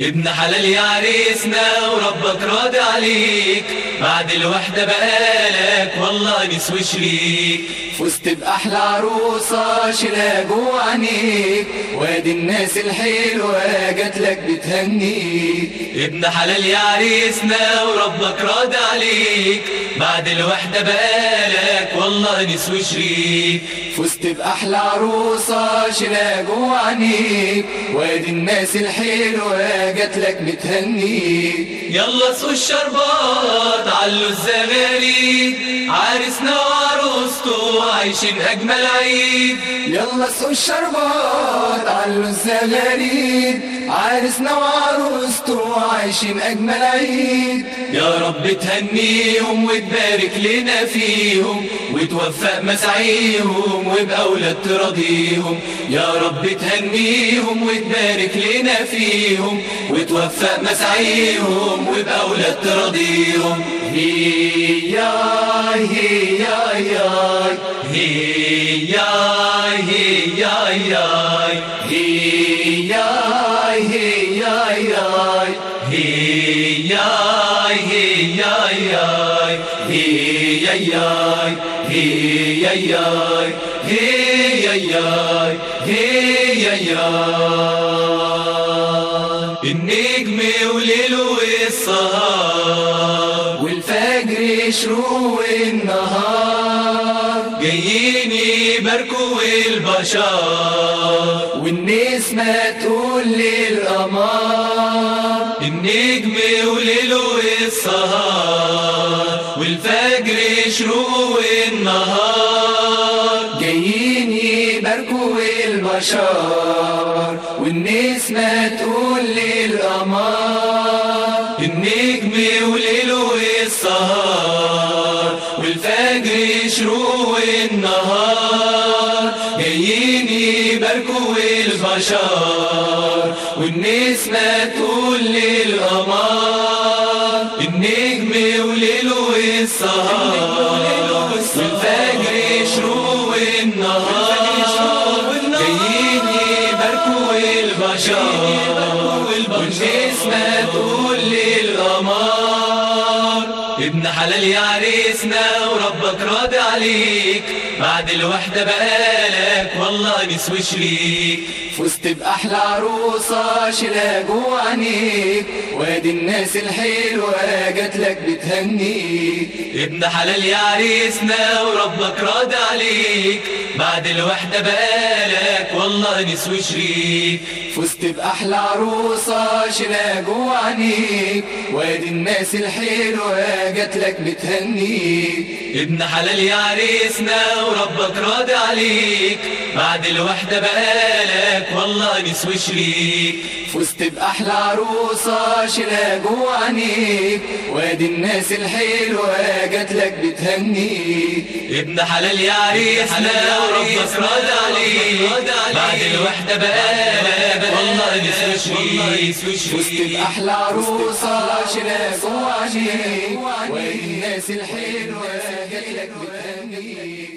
ابن حلال يا عريسنا وربك راضي عليك. بعد الوحدة بقالك والله نسوي شريك. فزت بأحلى عروسة شيلها جوا عينيك. وادي الناس الحلوة جات لك بتهنيك. ابن حلال يا عريسنا وربك راضي عليك. بعد الوحدة بقالك والله نسوي شريك. فزت بأحلى عروسة شيلها جوا عينيك وادي الناس الحلوة جات لك بتهنيك يلا سوق الشربات علوا الزغاليد عريسنا وعروسته عايشين أجمل عيد. يلا سوق الشربات علوا الزغاريد عرسنا وعروسته عايشين أجمل عيد. يا رب تهنيهم وتبارك لنا فيهم وتوفق مسعيهم وبأولاد تراضيهم. يا رب تهنيهم وتبارك لنا فيهم وتوفق مسعيهم وبأولاد تراضيهم هي هي يا هي هي هي هي هي يا هي هي هي هي هي هي النجم وليله السهر والفجر يشرق النهار. جايين يباركوا البشر والنسمة تقول للقمر. النجم وليله السهر والفجر يشرق النهار. جايين يباركوا البشر والنسمة تقول للقمر النجم وليله السهر والفجر يشرق النهار جايين يباركوا البشر. والنسمة تقول للقمر النجم وليله السهر ابن حلال يا عريسنا وربك راضي عليك. بعد الوحدة بقالك والله نسوي شريك فزت بأحلى عروسة شيلها جوا عينيك. وادي الناس الحلوة جات لك بتهنيك ابن حلال يا عريسنا وربك راضي عليك. بعد الوحدة بقالك والله نسوي شريك. فزت بأحلى عروسة شيلها جوا عينيك. وادي الناس الحلوة جات لك بتهنيك ابن حلال يا عريسنا وربك راضي عليك. بعد الوحدة بقالك والله نسوي شريك فزت بأحلى عروسة شيلها جوا عينيك. وادي الناس الحلوة جات لك بتهنيك. ابن حلال يا عريسنا وربك راضي عليك. بعد الوحدة بقالك والله نسوي شريك فزت بأحلى عروسة شيلها جوا عينيك. وادي الناس الحلوة جات لك بتهنيك.